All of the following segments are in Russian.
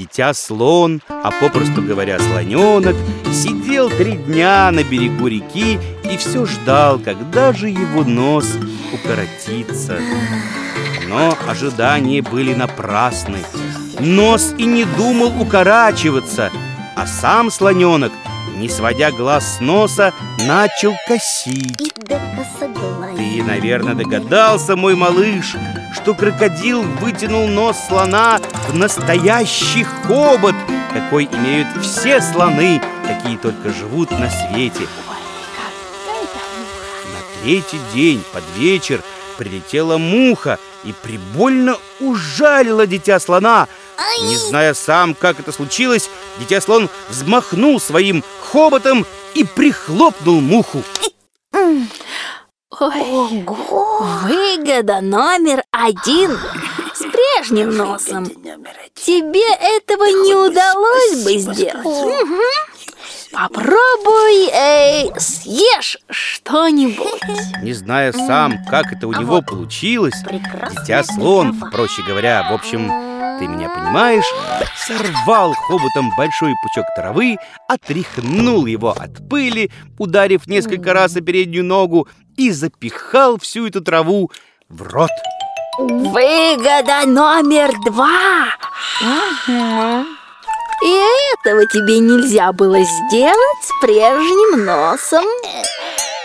Дитя-слон, а попросту говоря, слоненок, сидел три дня на берегу реки и все ждал, когда же его нос укоротится. Но ожидания были напрасны. Нос и не думал укорачиваться, а сам слоненок, не сводя глаз с носа, начал косить. Ты, наверное, догадался, мой малыш, что крокодил вытянул нос слона в настоящий хобот, какой имеют все слоны, какие только живут на свете. На третий день под вечер прилетела муха и прибольно ужалила дитя слона. Не зная сам, как это случилось, дитя слон взмахнул своим хоботом и прихлопнул муху. Ой, Ого! Выгода номер один с прежним носом. Тебе этого не удалось бы сделать. Угу. Попробуй, эй, съешь что-нибудь. Не зная сам, как это у него получилось, дитя слон, проще говоря, в общем, ты меня понимаешь, сорвал хоботом большой пучок травы, отряхнул его от пыли, ударив несколько раз о переднюю ногу и запихал всю эту траву в рот. Выгода номер два. И этого тебе нельзя было сделать с прежним носом.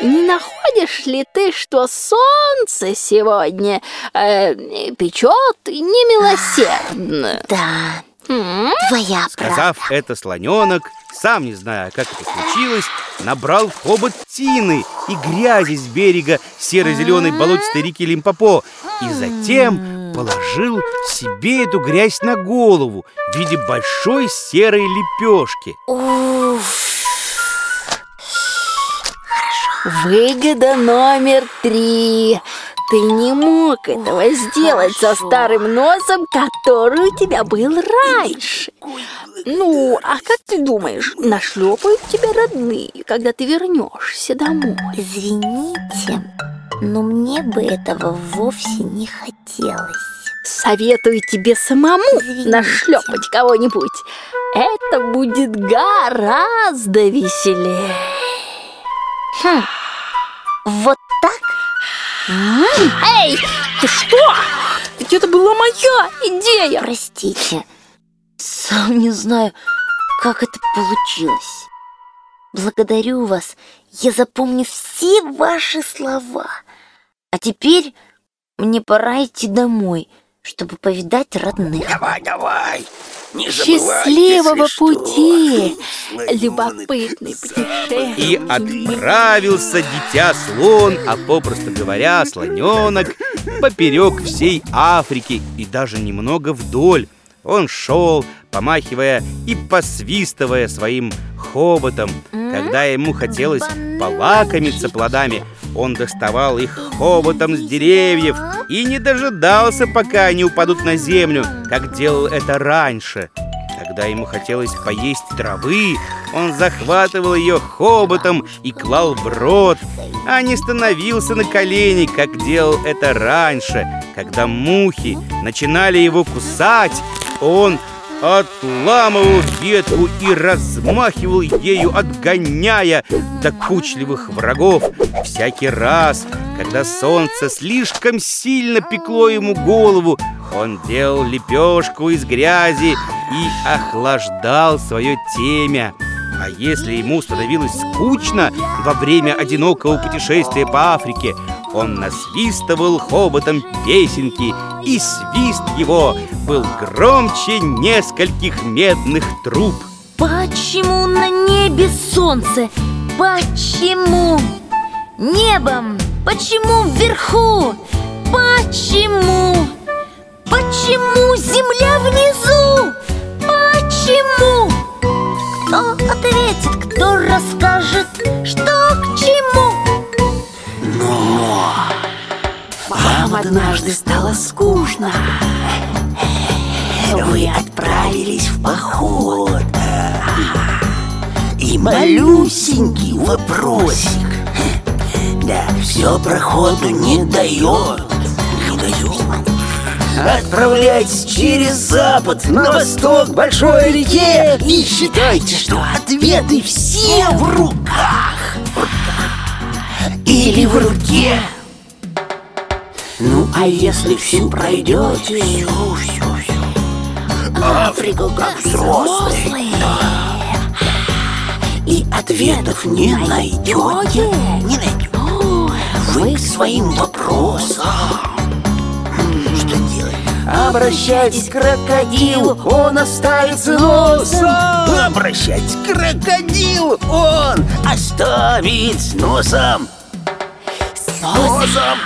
Не находишь ли ты, что солнце сегодня э, печет немилосердно? Да, твоя Сказав правда. это, слоненок, сам не зная, как это случилось, набрал в хобот тины и грязи с берега серо-зеленой болотистой реки Лимпопо и затем положил себе эту грязь на голову в виде большой серой лепешки. Уф, Выгода номер три. Ты не мог этого сделать со старым носом, который у тебя был раньше. Ну, а как ты думаешь, нашлепают тебя родные, когда ты вернешься домой? извините, но мне бы этого вовсе не хотелось. Советую тебе самому Извините. нашлепать кого-нибудь. Это будет гораздо веселее. Хм. Вот? Эй, ты что? Ведь это была моя идея. Простите, сам не знаю, как это получилось. Благодарю вас, я запомню все ваши слова. А теперь мне пора идти домой, чтобы повидать родных. Давай, давай. Не Счастливого что. пути, любопытный путешественник. И отправился дитя-слон, а попросту говоря, слоненок, поперек всей Африки и даже немного вдоль. Он шел, помахивая и посвистывая своим хоботом. Когда ему хотелось полакомиться плодами, он доставал их хоботом с деревьев и не дожидался, пока они упадут на землю, как делал это раньше. Когда ему хотелось поесть травы, он захватывал ее хоботом и клал в рот, а не становился на колени, как делал это раньше. Когда мухи начинали его кусать, он отламывал ветку и размахивал ею, отгоняя докучливых врагов. Всякий раз, когда солнце слишком сильно пекло ему голову, он делал лепешку из грязи и охлаждал свое темя. А если ему становилось скучно во время одинокого путешествия по Африке, он насвистывал хоботом песенки, и свист его был громче нескольких медных труб. Почему на небе солнце? Почему? Небом? Почему вверху? Почему? Почему земля внизу? Однажды стало скучно. Вы отправились в поход. И малюсенький вопросик. Да, все проходу не дает Не дает Отправляйтесь через запад на восток большой реке. И считайте, что ответы все в руках. Или в руке Ну, а если всю пройдете Всю, всю, всю Африку как взрослый. И ответов не найдете Не найдете Вы к своим вопросам. Что делать? Обращайтесь к крокодилу, он оставится носом Обращайтесь к крокодилу, он оставит с носом. С носом